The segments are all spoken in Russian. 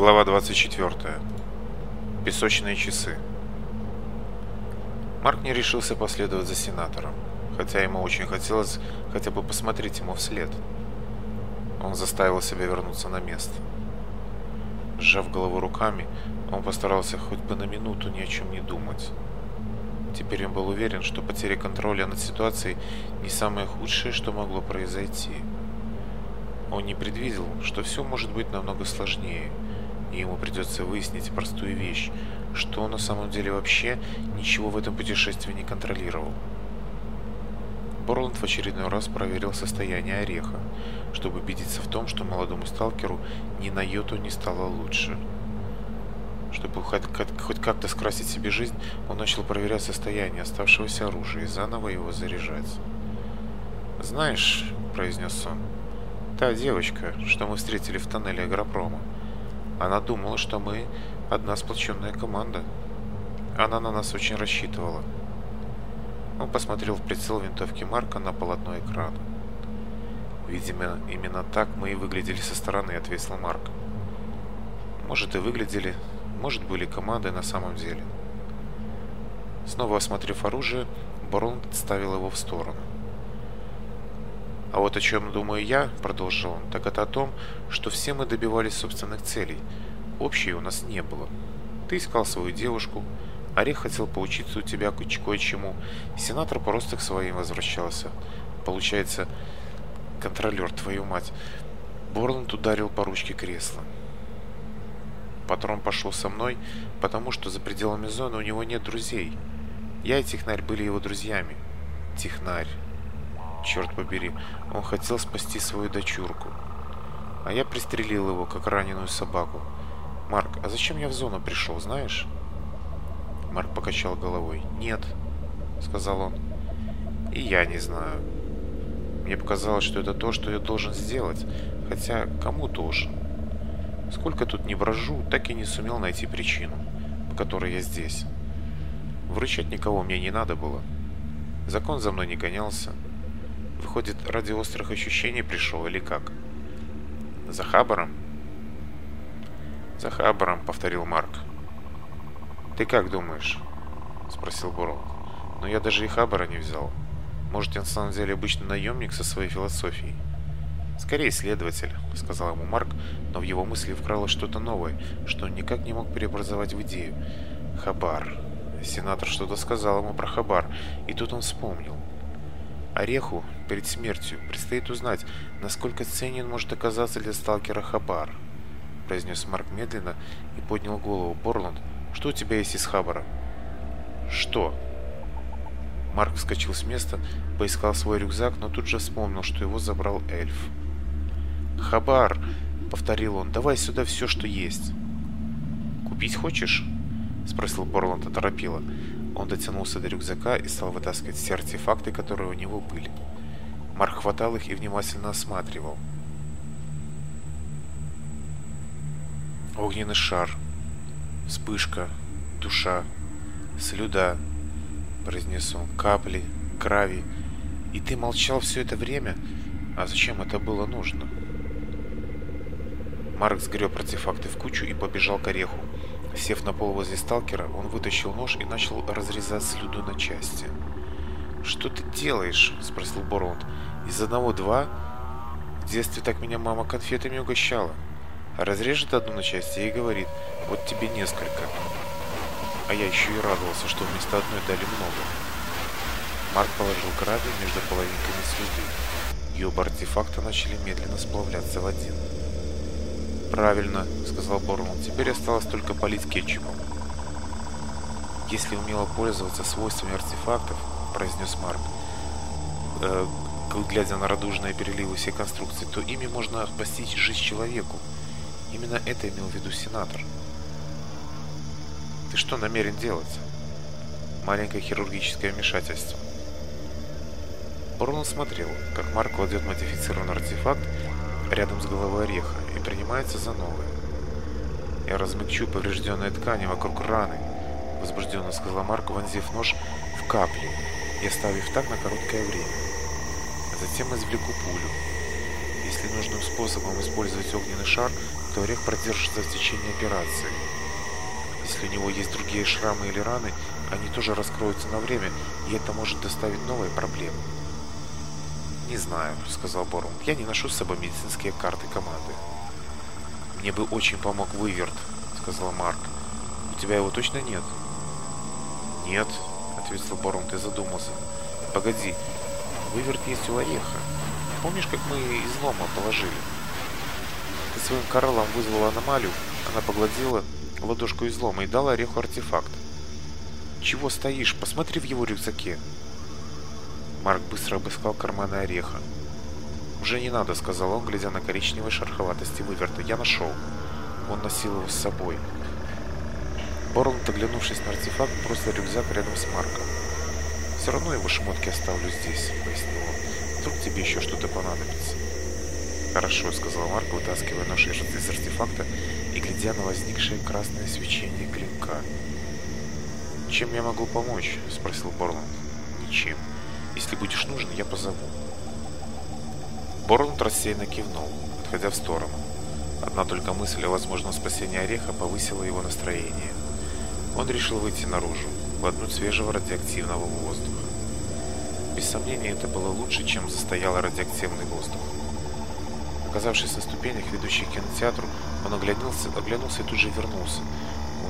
Глава 24. Песочные часы. Марк не решился последовать за сенатором, хотя ему очень хотелось хотя бы посмотреть ему вслед. Он заставил себя вернуться на место. Сжав голову руками, он постарался хоть бы на минуту ни о чем не думать. Теперь он был уверен, что потеря контроля над ситуацией не самое худшее, что могло произойти. Он не предвидел, что все может быть намного сложнее – и ему придется выяснить простую вещь, что он на самом деле вообще ничего в этом путешествии не контролировал. Борланд в очередной раз проверил состояние ореха, чтобы убедиться в том, что молодому сталкеру ни на йоту не стало лучше. Чтобы хоть как-то скрасить себе жизнь, он начал проверять состояние оставшегося оружия и заново его заряжать. «Знаешь», — произнес он, — «та девочка, что мы встретили в тоннеле Агропрома, — она думала, что мы одна сплоченная команда. Она на нас очень рассчитывала. Он посмотрел в прицел винтовки Марка на полотно экрана. Видимо, именно так мы и выглядели со стороны, ответил Марк. Может и выглядели, может были команды на самом деле. Снова осмотрев оружие, Барон ставил его в сторону. А вот о чем думаю я, продолжил он, так это о том, что все мы добивались собственных целей. Общей у нас не было. Ты искал свою девушку, Орех хотел поучиться у тебя кое-чему. Сенатор просто к своим возвращался. Получается, контролер, твою мать. Борланд ударил по ручке кресла. Патрон пошел со мной, потому что за пределами зоны у него нет друзей. Я и Технарь были его друзьями. Технарь черт побери, он хотел спасти свою дочурку. А я пристрелил его, как раненую собаку. «Марк, а зачем я в зону пришел, знаешь?» Марк покачал головой. «Нет», — сказал он. «И я не знаю. Мне показалось, что это то, что я должен сделать. Хотя кому должен? Сколько тут не брожу, так и не сумел найти причину, по которой я здесь. Вручать никого мне не надо было. Закон за мной не гонялся». Выходит, ради острых ощущений пришел или как? За Хабаром? За Хабаром, повторил Марк. Ты как думаешь? Спросил Бурок. Но я даже и Хабара не взял. Может, я на самом деле обычный наемник со своей философией? «Скорее следователь», — сказал ему Марк, но в его мысли вкралось что-то новое, что он никак не мог преобразовать в идею. «Хабар». Сенатор что-то сказал ему про Хабар, и тут он вспомнил. Ореху перед смертью. Предстоит узнать, насколько ценен может оказаться для сталкера Хабар. Произнес Марк медленно и поднял голову. Борланд, что у тебя есть из Хабара? Что? Марк вскочил с места, поискал свой рюкзак, но тут же вспомнил, что его забрал эльф. «Хабар!» — повторил он. «Давай сюда все, что есть». «Купить хочешь?» — спросил Борланд оторопило. Он дотянулся до рюкзака и стал вытаскивать все артефакты, которые у него были. Марк хватал их и внимательно осматривал. Огненный шар, вспышка, душа, слюда, произнес он, капли, крови. И ты молчал все это время? А зачем это было нужно? Марк сгреб артефакты в кучу и побежал к ореху. Сев на пол возле «Что ты делаешь?» – спросил Борланд. «Из одного два?» В детстве так меня мама конфетами угощала. Разрежет одну на части и говорит, вот тебе несколько. А я еще и радовался, что вместо одной дали много. Марк положил корабли между половинками звезды, и оба артефакта начали медленно сплавляться в один. «Правильно», — сказал Борман, — «теперь осталось только полить кетчупом». Если умело пользоваться свойствами артефактов, произнес Марк. Э, глядя на радужные переливы всей конструкции, то ими можно постичь жизнь человеку. Именно это имел в виду сенатор. Ты что намерен делать? Маленькое хирургическое вмешательство. Орлон смотрел, как Марк кладет модифицированный артефакт рядом с головой ореха и принимается за новое. «Я размягчу поврежденные ткани вокруг раны», — возбужденно сказал Марк, вонзив нож в капли, я оставив так на короткое время. А затем извлеку пулю. Если нужным способом использовать огненный шар, то Орех продержится в течение операции. Если у него есть другие шрамы или раны, они тоже раскроются на время, и это может доставить новые проблемы. «Не знаю», — сказал Борум. «Я не ношу с собой медицинские карты команды». «Мне бы очень помог выверт», — сказал Марк. «У тебя его точно нет?» «Нет», ответил Барон, ты задумался. Погоди, выверт есть у Ореха. Помнишь, как мы излома положили? Ты своим кораллом вызвала аномалию, она погладила ладошку излома и дала Ореху артефакт. Чего стоишь? Посмотри в его рюкзаке. Марк быстро обыскал карманы Ореха. «Уже не надо», — сказал он, глядя на коричневые шероховатости выверта. «Я нашел». Он носил его с собой. Борл, оглянувшись на артефакт, бросил рюкзак рядом с Марком. «Все равно я ваши оставлю здесь», — пояснил он. «Вдруг тебе еще что-то понадобится». «Хорошо», — сказал Марк, вытаскивая нож из артефакта и глядя на возникшее красное свечение клинка. «Чем я могу помочь?» — спросил Борланд. «Ничем. Если будешь нужен, я позову». Борланд рассеянно кивнул, отходя в сторону. Одна только мысль о возможном спасении Ореха повысила его настроение. Он решил выйти наружу, в одну свежего радиоактивного воздуха. Без сомнения, это было лучше, чем застоял радиоактивный воздух. Оказавшись на ступенях, ведущих к кинотеатру, он оглянулся, оглянулся и тут же вернулся.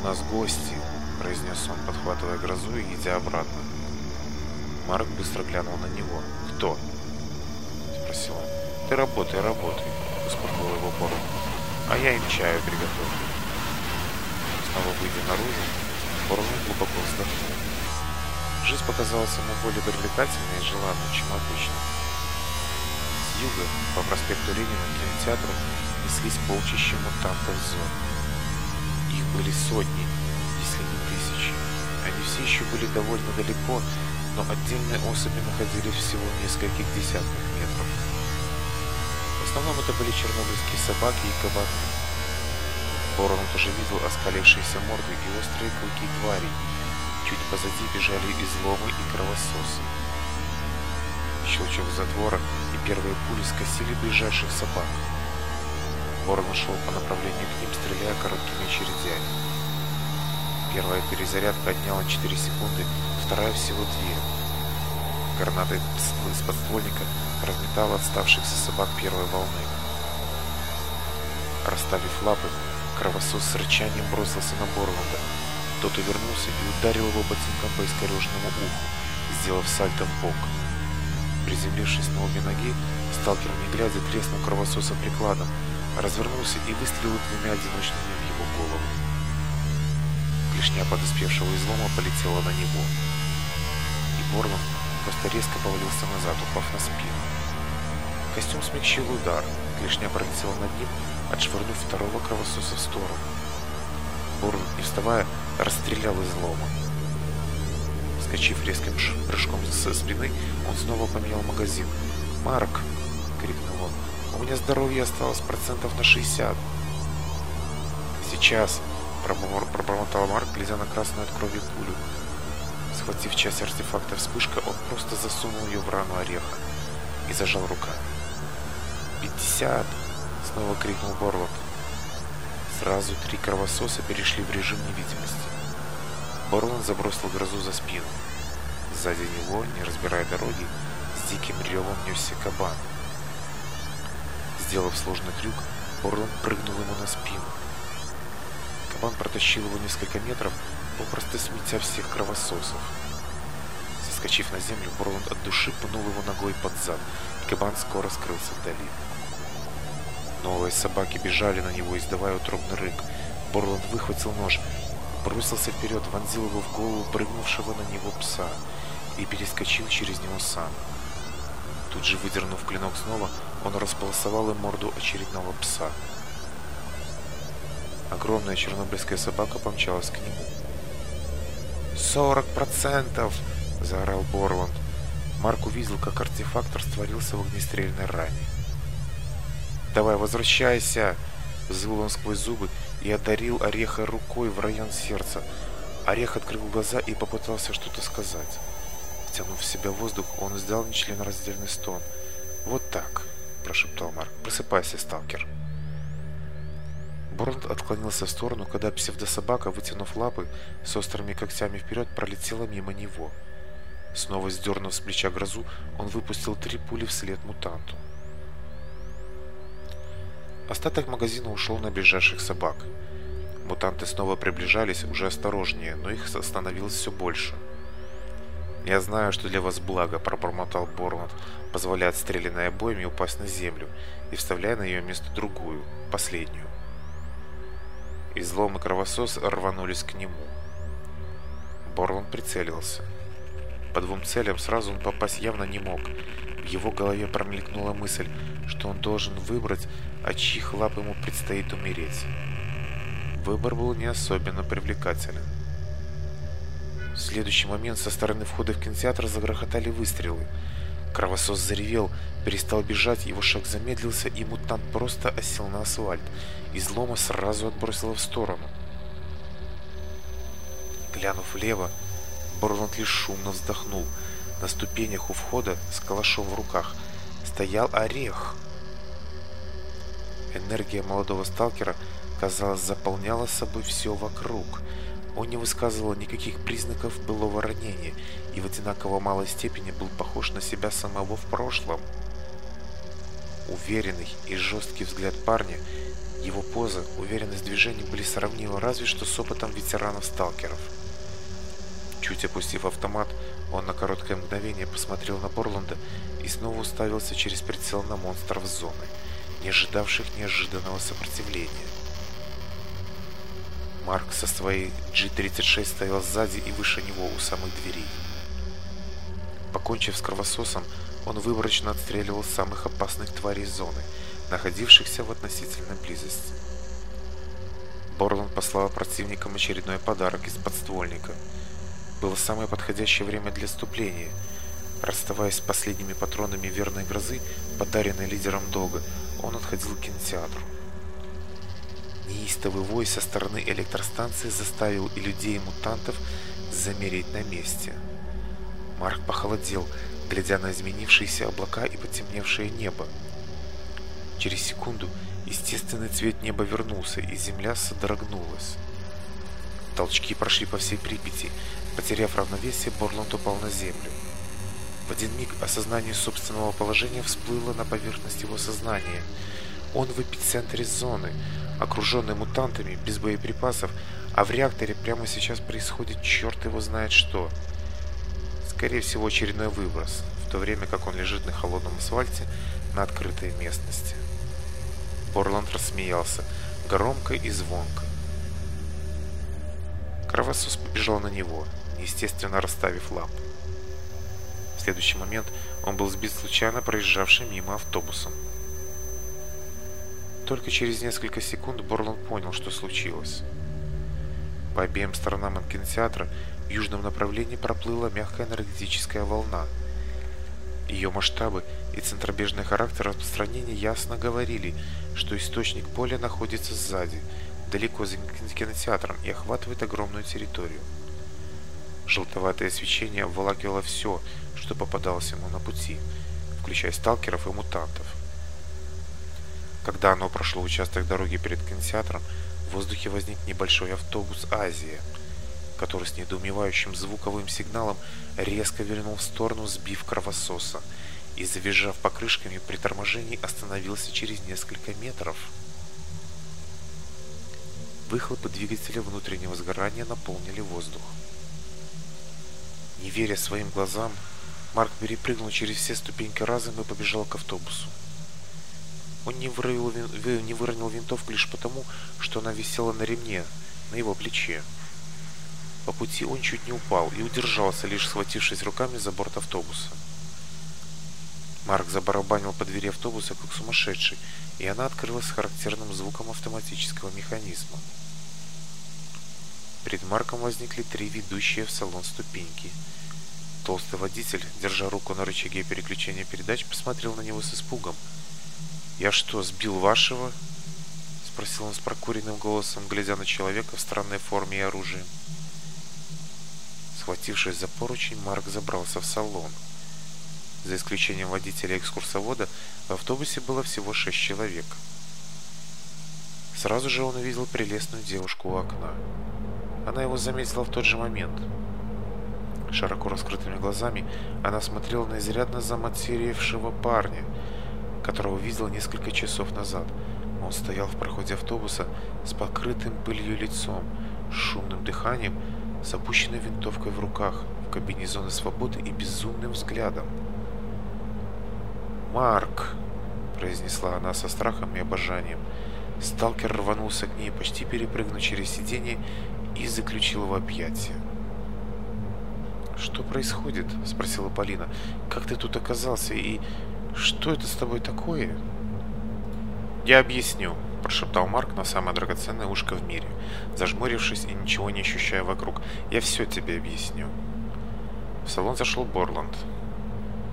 «У нас гости», — произнес он, подхватывая грозу и идя обратно. Марк быстро глянул на него. «Кто?» — спросил он. «Ты работай, работай», — успокоил его порог. «А я им чаю приготовлю». Снова выйдя наружу, Бурун глубоко вздохнул. Жизнь показалась ему более привлекательной и желанной, чем обычно. С юга по проспекту Ленина к кинотеатру неслись полчища мутантов зон. Их были сотни, если не тысячи. Они все еще были довольно далеко, но отдельные особи находились всего в нескольких десятках метров. В основном это были чернобыльские собаки и кабаны. Ворон тоже видел оскалившиеся морды и острые клыки тварей. Чуть позади бежали изломы и кровососы. Щелчок затвора и первые пули скосили ближайших собак. Ворон шел по направлению к ним, стреляя короткими очередями. Первая перезарядка отняла 4 секунды, вторая всего 2. Граната из подствольника разметала отставшихся собак первой волны. Расставив лапы, Кровосос с рычанием бросился на Борланда. Тот увернулся и ударил его ботинком по искореженному уху, сделав сальто в бок. Приземлившись на обе ноги, сталкер, не глядя, треснул кровососа прикладом, развернулся и выстрелил двумя одиночными в его голову. Клешня подоспевшего излома полетела на него. И Борлан просто резко повалился назад, упав на спину. Костюм смягчил удар, клешня пролетела над ним отшвырнув второго кровососа в сторону. Борн, не вставая, расстрелял из лома. Скочив резким прыжком со спины, он снова поменял магазин. «Марк!» — крикнул он. «У меня здоровье осталось процентов на 60. «Сейчас!» — пробормотал Марк, глядя на красную от крови пулю. Схватив часть артефакта вспышка, он просто засунул ее в рану ореха и зажал рука. «Пятьдесят!» снова крикнул Борлок. Сразу три кровососа перешли в режим невидимости. Борлан забросил грозу за спину. Сзади него, не разбирая дороги, с диким ревом несся кабан. Сделав сложный трюк, Борлан прыгнул ему на спину. Кабан протащил его несколько метров, попросту сметя всех кровососов. Соскочив на землю, Борланд от души пнул его ногой под зад, и кабан скоро скрылся вдали. Новые собаки бежали на него, издавая утробный рык. Борланд выхватил нож, бросился вперед, вонзил его в голову прыгнувшего на него пса и перескочил через него сам. Тут же, выдернув клинок снова, он располосовал им морду очередного пса. Огромная чернобыльская собака помчалась к нему. «Сорок процентов!» – заорал Борланд. Марк увидел, как артефактор растворился в огнестрельной ране. Давай возвращайся!» Взвыл он сквозь зубы и одарил Ореха рукой в район сердца. Орех открыл глаза и попытался что-то сказать. Втянув в себя воздух, он издал нечленораздельный стон. «Вот так!» – прошептал Марк. «Просыпайся, сталкер!» Борланд отклонился в сторону, когда псевдособака, вытянув лапы с острыми когтями вперед, пролетела мимо него. Снова сдернув с плеча грозу, он выпустил три пули вслед мутанту. Остаток магазина ушел на ближайших собак. Мутанты снова приближались уже осторожнее, но их становилось все больше. «Я знаю, что для вас благо», — пробормотал Борланд, позволяя отстрелянной обоями упасть на землю и вставляя на ее место другую, последнюю. Излом и кровосос рванулись к нему. Борланд прицелился. По двум целям сразу он попасть явно не мог, В его голове промелькнула мысль, что он должен выбрать, от чьих лап ему предстоит умереть. Выбор был не особенно привлекателен. В следующий момент со стороны входа в кинотеатр загрохотали выстрелы. Кровосос заревел, перестал бежать, его шаг замедлился, и мутант просто осел на асфальт. Излома сразу отбросило в сторону. Глянув На ступенях у входа с калашом в руках стоял орех. Энергия молодого сталкера, казалось, заполняла собой все вокруг. Он не высказывал никаких признаков былого ранения и в одинаково малой степени был похож на себя самого в прошлом. Уверенный и жесткий взгляд парня, его поза, уверенность движений были сравнимы разве что с опытом ветеранов-сталкеров. Чуть опустив автомат, он на короткое мгновение посмотрел на Борланда и снова уставился через прицел на монстров зоны, не ожидавших неожиданного сопротивления. Марк со своей G-36 стоял сзади и выше него у самых дверей. Покончив с кровососом, он выборочно отстреливал самых опасных тварей зоны, находившихся в относительной близости. Борланд послал противникам очередной подарок из подствольника – было самое подходящее время для вступления. Расставаясь с последними патронами верной грозы, подаренной лидером долга, он отходил к кинотеатру. Неистовый вой со стороны электростанции заставил и людей, и мутантов замереть на месте. Марк похолодел, глядя на изменившиеся облака и потемневшее небо. Через секунду естественный цвет неба вернулся, и земля содрогнулась. Толчки прошли по всей Припяти, Потеряв равновесие, Борланд упал на землю. В один миг осознание собственного положения всплыло на поверхность его сознания. Он в эпицентре зоны, окруженный мутантами, без боеприпасов, а в реакторе прямо сейчас происходит черт его знает что. Скорее всего, очередной выброс, в то время как он лежит на холодном асфальте естественно расставив лампу. В следующий момент он был сбит случайно проезжавшим мимо автобусом. Только через несколько секунд Борлон понял, что случилось. По обеим сторонам от кинотеатра в южном направлении проплыла мягкая энергетическая волна. Ее масштабы и центробежный характер распространения ясно говорили, что источник боли находится сзади, далеко за кинотеатром и охватывает огромную территорию. Желтоватое свечение обволакивало все, что попадалось ему на пути, включая сталкеров и мутантов. Когда оно прошло участок дороги перед кинотеатром, в воздухе возник небольшой автобус «Азия», который с недоумевающим звуковым сигналом резко вернул в сторону, сбив кровососа, и, завизжав покрышками при торможении, остановился через несколько метров. Выхлопы двигателя внутреннего сгорания наполнили воздух. Не веря своим глазам, Марк перепрыгнул через все ступеньки разом и побежал к автобусу. Он не выронил, не выронил винтовку лишь потому, что она висела на ремне, на его плече. По пути он чуть не упал и удержался, лишь схватившись руками за борт автобуса. Марк забарабанил по двери Перед Марком возникли три ведущие в салон ступеньки. Толстый водитель, держа руку на рычаге переключения передач, посмотрел на него с испугом. «Я что, сбил вашего?» — спросил он с прокуренным голосом, глядя на человека в странной форме и оружии. Схватившись за поручень, Марк забрался в салон. За исключением водителя и экскурсовода, в автобусе было всего шесть человек. Сразу же он увидел прелестную девушку у окна. Она его заметила в тот же момент. Широко раскрытыми глазами она смотрела на изрядно заматеревшего парня, которого видела несколько часов назад. Он стоял в проходе автобуса с покрытым пылью лицом, шумным дыханием, с опущенной винтовкой в руках, в кабинезоне свободы и безумным взглядом. «Марк!» – произнесла она со страхом и обожанием. Сталкер рванулся к ней, почти перепрыгнув через сиденье и заключил в объятия. «Что происходит?» – спросила Полина. «Как ты тут оказался и что это с тобой такое?» «Я объясню», – прошептал Марк на самое драгоценное ушко в мире, зажмурившись и ничего не ощущая вокруг. «Я все тебе объясню». В салон зашел Борланд.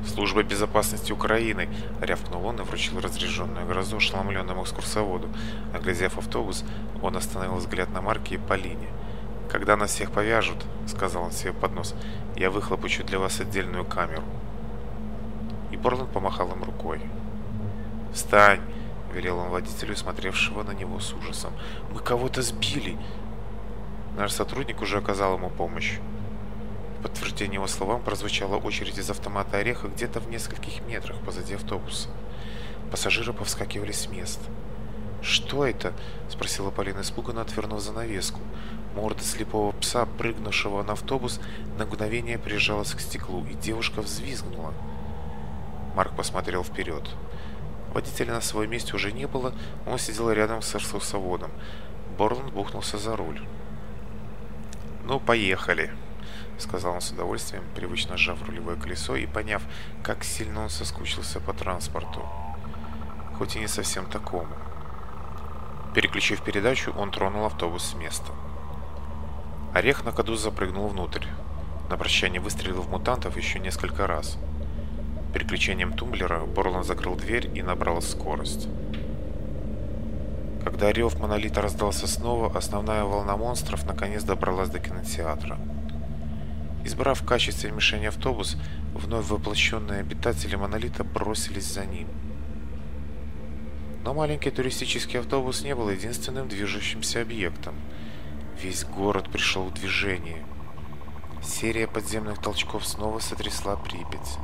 «Служба безопасности Украины!» – рявкнул он и вручил разряженную грозу ошеломленному экскурсоводу. Оглядев автобус, он остановил взгляд на Марке и Полине – когда нас всех повяжут, сказал он себе под нос, я выхлопочу для вас отдельную камеру. И Борланд помахал им рукой. «Встань!» – велел он водителю, смотревшего на него с ужасом. «Мы кого-то сбили!» Наш сотрудник уже оказал ему помощь. В подтверждение его словам прозвучала очередь из автомата «Ореха» где-то в нескольких метрах позади автобуса. Пассажиры повскакивали с мест. «Что это?» – спросила Полина испуганно, отвернув занавеску. Морда слепого пса, прыгнувшего на автобус, на мгновение прижалась к стеклу, и девушка взвизгнула. Марк посмотрел вперед. Водителя на своем месте уже не было, он сидел рядом с арсусоводом. Борланд бухнулся за руль. «Ну, поехали!» — сказал он с удовольствием, привычно сжав рулевое колесо и поняв, как сильно он соскучился по транспорту. Хоть и не совсем такому. Переключив передачу, он тронул автобус с места. Орех на коду запрыгнул внутрь. На прощание выстрелил в мутантов еще несколько раз. Переключением тумблера Борлан закрыл дверь и набрал скорость. Когда рев монолита раздался снова, основная волна монстров наконец добралась до кинотеатра. Избрав в качестве мишени автобус, вновь воплощенные обитатели монолита бросились за ним. Но маленький туристический автобус не был единственным движущимся объектом – Весь город пришел в движение. Серия подземных толчков снова сотрясла Припять.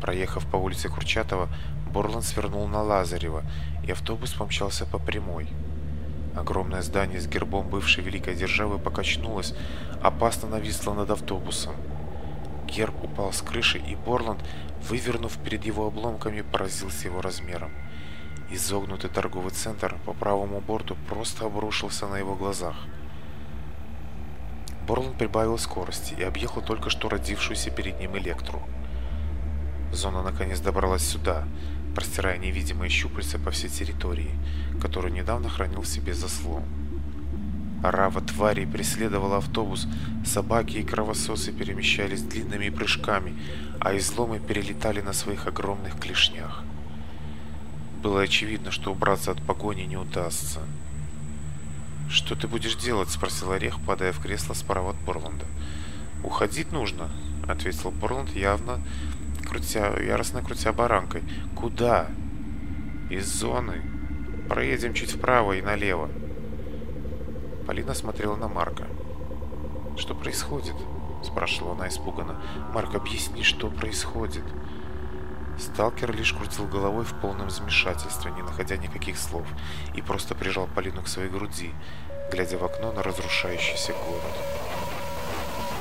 Проехав по улице Курчатова, Борланд свернул на Лазарева, и автобус помчался по прямой. Огромное здание с гербом бывшей великой державы покачнулось, опасно нависло над автобусом. Герб упал с крыши, и Борланд, вывернув перед его обломками, поразился его размером. Изогнутый торговый центр по правому борту просто обрушился на его глазах. Борланд прибавил скорости и объехал только что родившуюся перед ним Электру. Зона наконец добралась сюда, простирая невидимые щупальца по всей территории, которую недавно хранил в себе заслон. Орава тварей преследовала автобус, собаки и кровососы перемещались длинными прыжками, а изломы перелетали на своих огромных клешнях. Было очевидно, что убраться от погони не удастся. «Что ты будешь делать?» – спросил Орех, падая в кресло справа от Борланда. «Уходить нужно», – ответил Борланд, явно крутя, яростно крутя баранкой. «Куда?» «Из зоны. Проедем чуть вправо и налево». Полина смотрела на Марка. «Что происходит?» – спрашивала она испуганно. «Марк, объясни, что происходит?» Сталкер лишь крутил головой в полном замешательстве, не находя никаких слов, и просто прижал Полину к своей груди, глядя в окно на разрушающийся город.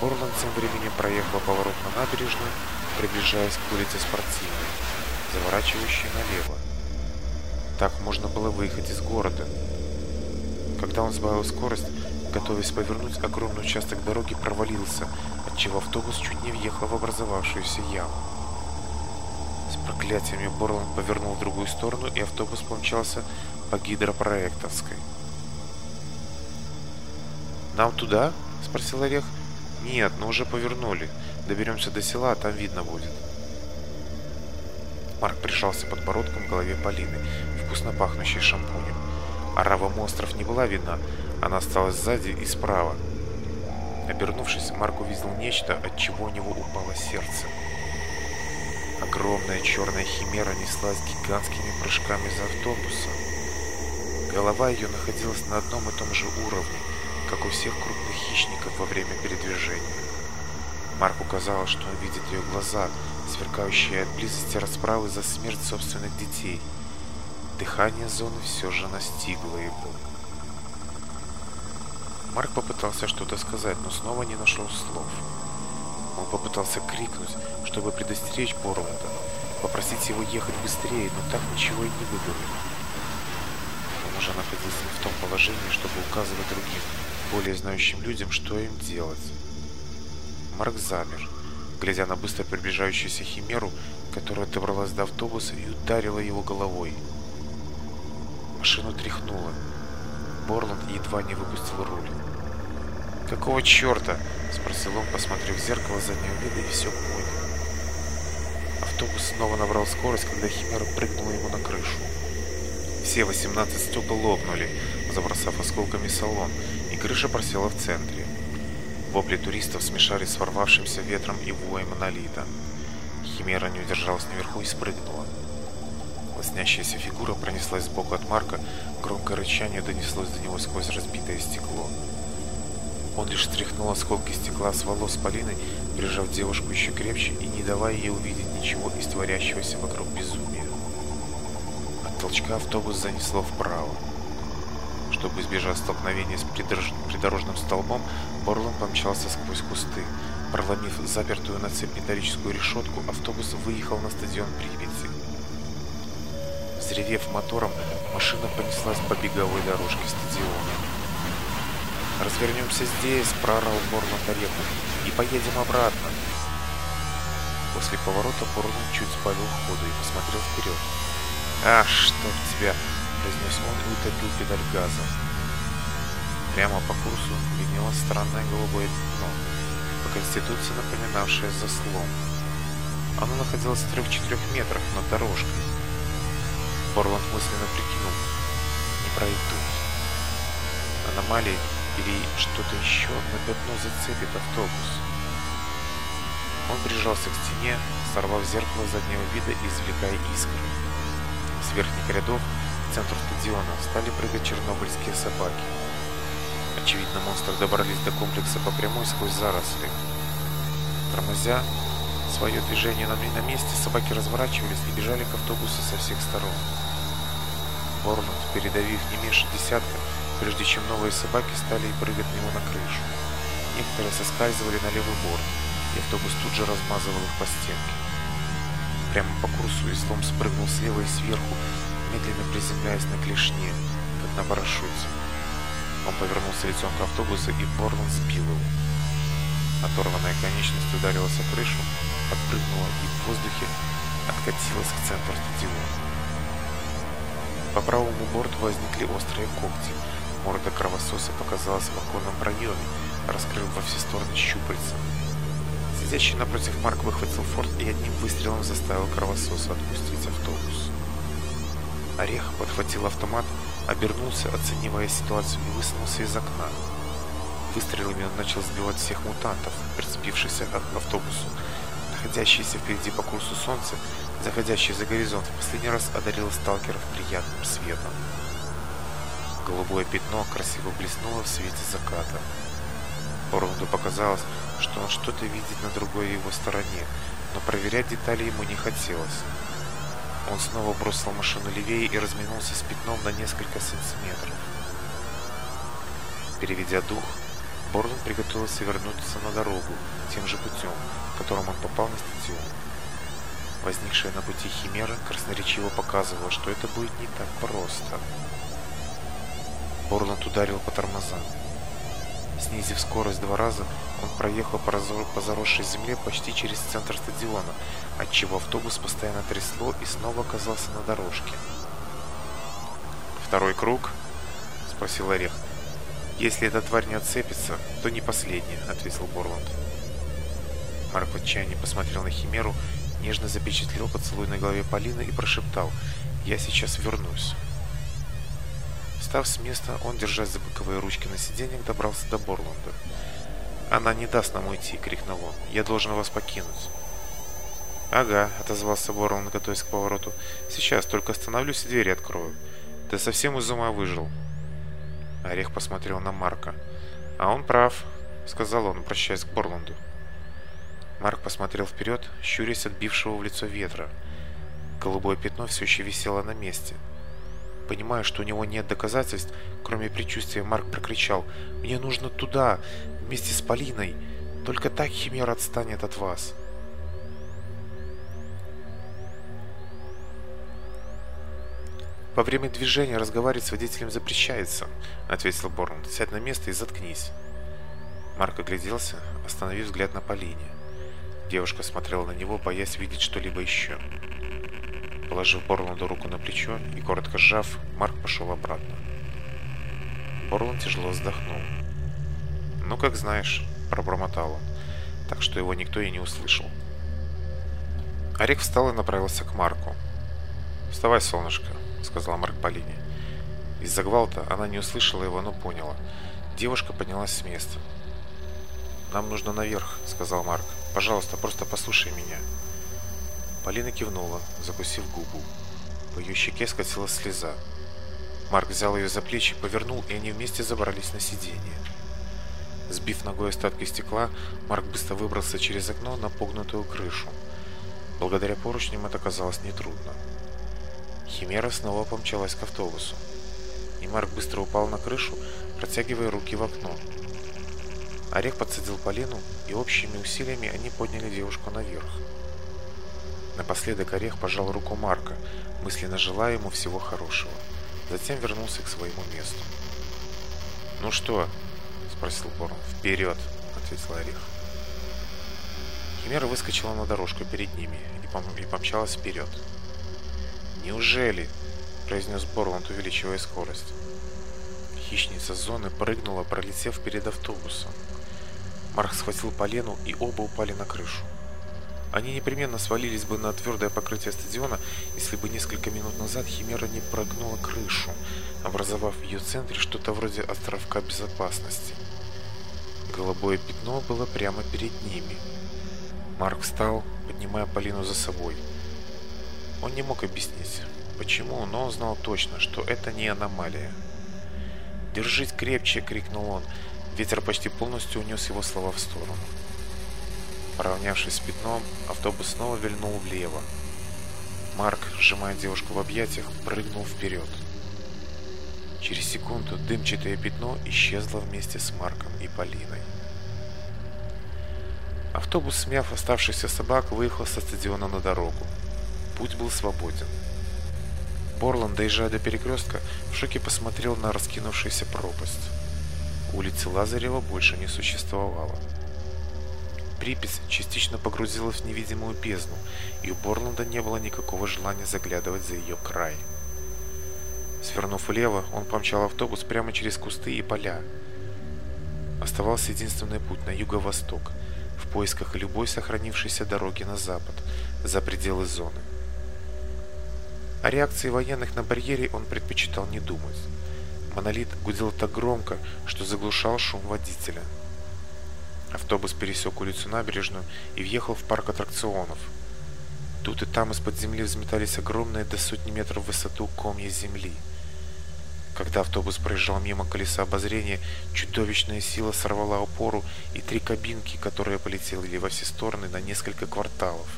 Орланд тем временем проехал поворот на набережную, приближаясь к улице Спортивной, заворачивающей налево. Так можно было выехать из города. Когда он сбавил скорость, готовясь повернуть, огромный участок дороги провалился, отчего автобус чуть не въехал в образовавшуюся яму. Проклятиями мне Борланд повернул в другую сторону, и автобус помчался по гидропроектовской. «Нам туда?» – спросил Орех. «Нет, но уже повернули. Доберемся до села, а там видно будет». Марк прижался подбородком к голове Полины, вкусно пахнущей шампунем. Арава монстров не была видна, она осталась сзади и справа. Обернувшись, Марк увидел нечто, от чего у него упало сердце. Огромная черная химера неслась гигантскими прыжками за автобусом. Голова ее находилась на одном и том же уровне, как у всех крупных хищников во время передвижения. Марк указал, что он видит ее глаза, сверкающие от близости расправы за смерть собственных детей. Дыхание зоны все же настигло его. Марк попытался что-то сказать, но снова не нашел слов. Он попытался крикнуть, чтобы предостеречь Борланда, попросить его ехать быстрее, но так ничего и не выговорил. Он уже находился в том положении, чтобы указывать другим, более знающим людям, что им делать. Марк замер, глядя на быстро приближающуюся химеру, которая добралась до автобуса и ударила его головой. Машину тряхнуло. Борланд едва не выпустил руль. «Какого черта?» Спросил он, посмотрев в зеркало заднего вида, и все понял. Автобус снова набрал скорость, когда Химера прыгнула ему на крышу. Все 18 стекол лопнули, забросав осколками салон, и крыша просела в центре. Вопли туристов смешались с ворвавшимся ветром и воем монолита. Химера не удержалась наверху и спрыгнула. Лоснящаяся фигура пронеслась сбоку от Марка, громкое рычание донеслось до него сквозь разбитое стекло. Он лишь стряхнул осколки стекла с волос Полины, прижав девушку еще крепче и не давая ей увидеть ничего из творящегося вокруг безумия. От толчка автобус занесло вправо. Чтобы избежать столкновения с придорож... придорожным столбом, Борлан помчался сквозь кусты. Проломив запертую на цепь металлическую решетку, автобус выехал на стадион Припяти. Взревев «Развернемся здесь!» – прорал Борман Тареху. «И поедем обратно!» После поворота Борман чуть сбавил ходу и посмотрел вперед. «А, чтоб тебя!» – произнес он и утопил педаль газа. Прямо по курсу виднелось странное голубое пятно, по конституции напоминавшее заслон. Оно находилось в трех-четырех метрах над дорожкой. Борланд мысленно прикинул. Не пройду. Аномалии или что-то еще, на пятно зацепит автобус. Он прижался к стене, сорвав зеркало заднего вида и извлекая искры. С верхних рядов к центру стадиона стали прыгать чернобыльские собаки. Очевидно, монстры добрались до комплекса по прямой сквозь заросли. Тормозя свое движение на месте, собаки разворачивались и бежали к автобусу со всех сторон. Борланд, передавив не меньше десятка, прежде чем новые собаки стали прыгать на него на крышу. Некоторые соскальзывали на левый борт, и автобус тут же размазывал их по стенке. Прямо по курсу Ислом спрыгнул слева и сверху, медленно приземляясь на клешне, как на парашюте. Он повернулся лицом к автобусу, и Борланд сбил его. Оторванная конечность ударилась о крышу, отпрыгнула и в воздухе откатилась к центру стадиона. По правому борту возникли острые когти — Морда кровососа показалась в оконном проеме, раскрыв во все стороны щупальца. Сидящий напротив Марк выхватил форт и одним выстрелом заставил кровососа отпустить автобус. Орех подхватил автомат, обернулся, оценивая ситуацию, и высунулся из окна. Выстрелами он начал сбивать всех мутантов, прицепившихся к автобусу. Находящиеся впереди по курсу солнца, заходящее за горизонт, в последний раз одарило сталкеров приятным светом. Голубое пятно красиво блеснуло в свете заката. Поронду показалось, что он что-то видит на другой его стороне, но проверять детали ему не хотелось. Он снова бросил машину левее и разминулся с пятном на несколько сантиметров. Переведя дух, Борлон приготовился вернуться на дорогу тем же путем, которым он попал на стадион. Возникшая на пути химера красноречиво показывала, что это будет не так просто. Борланд ударил по тормозам. Снизив скорость два раза, он проехал по, разор... по заросшей земле почти через центр стадиона, отчего автобус постоянно трясло и снова оказался на дорожке. «Второй круг?» — спросил Орех. «Если эта тварь не отцепится, то не последняя», — ответил Борланд. Марк в отчаянии посмотрел на Химеру, нежно запечатлел поцелуй на голове Полины и прошептал «Я сейчас вернусь». Встав с места, он, держась за боковые ручки на сиденьях, добрался до Борланда. «Она не даст нам уйти!» — крикнул он. «Я должен вас покинуть!» «Ага», — отозвался Борланд, готовясь к повороту. «Сейчас, только остановлюсь и двери открою. Ты совсем из ума выжил!» Орех посмотрел на Марка. «А он прав», — сказал он, обращаясь к Борланду. Марк посмотрел вперед, щурясь от бившего в лицо ветра. Голубое пятно все еще висело на месте — понимая, что у него нет доказательств, кроме предчувствия, Марк прокричал «Мне нужно туда, вместе с Полиной! Только так Химер отстанет от вас!» «Во время движения разговаривать с водителем запрещается», — ответил Борн. «Сядь на место и заткнись». Марк огляделся, остановив взгляд на Полине. Девушка смотрела на него, боясь видеть что-либо еще. Положив Борланду руку на плечо и коротко сжав, Марк пошел обратно. Борланд тяжело вздохнул. «Ну, как знаешь», — пробормотал он, так что его никто и не услышал. Орек встал и направился к Марку. «Вставай, солнышко», — сказала Марк Полине. Из-за гвалта она не услышала его, но поняла. Девушка поднялась с места. «Нам нужно наверх», — сказал Марк. «Пожалуйста, просто послушай меня». Полина кивнула, закусив губу. Поющий щеке скатилась слеза. Марк взял ее за плечи, повернул, и они вместе забрались на сиденье. Сбив ногой остатки стекла, Марк быстро выбрался через окно на погнутую крышу. Благодаря поручням это оказалось нетрудно. Химера снова помчалась к автобусу. И Марк быстро упал на крышу, протягивая руки в окно. Орех подсадил Полину, и общими усилиями они подняли девушку наверх. Напоследок Орех пожал руку Марка, мысленно желая ему всего хорошего. Затем вернулся к своему месту. «Ну что?» – спросил Борн. «Вперед!» – ответил Орех. Химера выскочила на дорожку перед ними и, пом и помчалась вперед. «Неужели?» – произнес Борланд, увеличивая скорость. Хищница зоны прыгнула, пролетев перед автобусом. Марк схватил полену, и оба упали на крышу. Они непременно свалились бы на твердое покрытие стадиона, если бы несколько минут назад Химера не прогнула крышу, образовав в ее центре что-то вроде островка безопасности. Голубое пятно было прямо перед ними. Марк встал, поднимая Полину за собой. Он не мог объяснить, почему, но он знал точно, что это не аномалия. «Держись крепче!» — крикнул он. Ветер почти полностью унес его слова в сторону. Поравнявшись с пятном, автобус снова вильнул влево. Марк, сжимая девушку в объятиях, прыгнул вперед. Через секунду дымчатое пятно исчезло вместе с Марком и Полиной. Автобус, смяв оставшихся собак, выехал со стадиона на дорогу. Путь был свободен. Борланд, доезжая до перекрестка, в шоке посмотрел на раскинувшуюся пропасть. Улицы Лазарева больше не существовало. Припись частично погрузилась в невидимую бездну, и у Борланда не было никакого желания заглядывать за ее край. Свернув влево, он помчал автобус прямо через кусты и поля. Оставался единственный путь на юго-восток, в поисках любой сохранившейся дороги на запад, за пределы зоны. О реакции военных на барьере он предпочитал не думать. Монолит гудел так громко, что заглушал шум водителя – Автобус пересек улицу набережную и въехал в парк аттракционов. Тут и там из-под земли взметались огромные до сотни метров в высоту комья земли. Когда автобус проезжал мимо колеса обозрения, чудовищная сила сорвала опору и три кабинки, которые полетели во все стороны на несколько кварталов.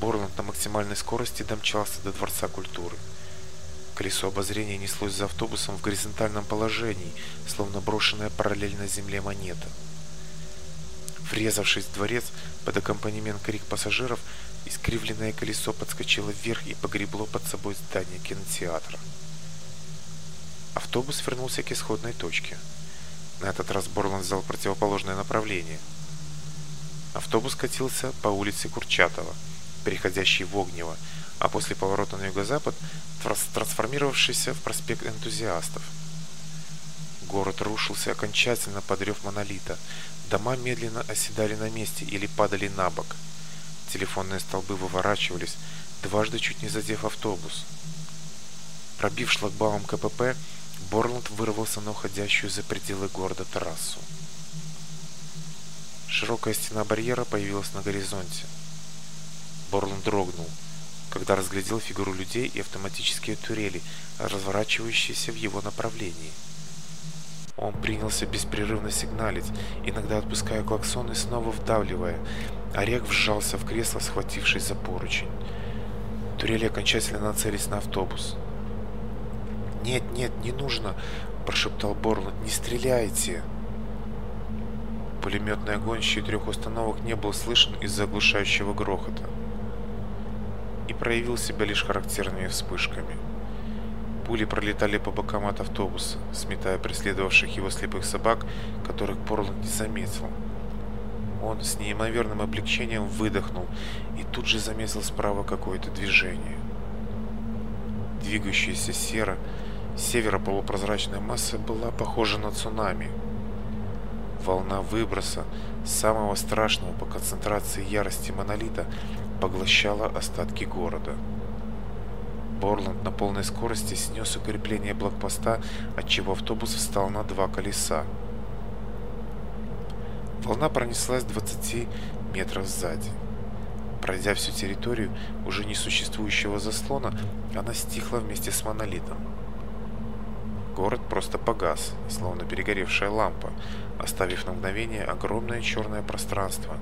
Борланд на максимальной скорости домчался до Дворца культуры. Колесо обозрения неслось за автобусом в горизонтальном положении, словно брошенная параллельно земле монета. Врезавшись в дворец под аккомпанемент крик пассажиров, искривленное колесо подскочило вверх и погребло под собой здание кинотеатра. Автобус вернулся к исходной а после поворота на юго-запад трансформировавшийся в проспект энтузиастов. Город рушился окончательно под рев монолита. Дома медленно оседали на месте или падали на бок. Телефонные столбы выворачивались, дважды чуть не задев автобус. Пробив шлагбаум КПП, Борланд вырвался на уходящую за пределы города трассу. Широкая стена барьера появилась на горизонте. Борланд дрогнул – когда разглядел фигуру людей и автоматические турели, разворачивающиеся в его направлении. Он принялся беспрерывно сигналить, иногда отпуская клаксон и снова вдавливая. Орек а вжался в кресло, схватившись за поручень. Турели окончательно нацелились на автобус. «Нет, нет, не нужно!» – прошептал Борланд. «Не стреляйте!» Пулеметный огонь еще трех установок не был слышен из-за оглушающего грохота и проявил себя лишь характерными вспышками. Пули пролетали по бокам от автобуса, сметая преследовавших его слепых собак, которых Порланд не заметил. Он с неимоверным облегчением выдохнул и тут же заметил справа какое-то движение. Двигающаяся сера, северо-полупрозрачная масса была похожа на цунами – волна выброса самого страшного по концентрации ярости монолита поглощала остатки города. Борланд на полной скорости снес укрепление блокпоста, отчего автобус встал на два колеса. Волна пронеслась 20 метров сзади. Пройдя всю территорию уже несуществующего заслона, она стихла вместе с монолитом. Город просто погас, словно перегоревшая лампа – оставив на мгновение огромное черное пространство.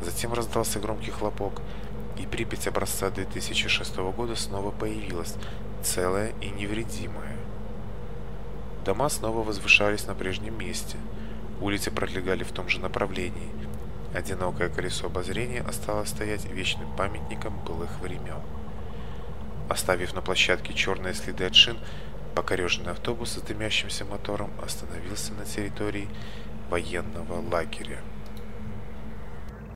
Затем раздался громкий хлопок, и Припять образца 2006 года снова появилась, целая и невредимая. Дома снова возвышались на прежнем месте, улицы пролегали в том же направлении. Одинокое колесо обозрения осталось стоять вечным памятником былых времен. Оставив на площадке черные следы от шин, покореженный автобус с дымящимся мотором остановился на территории военного лагеря.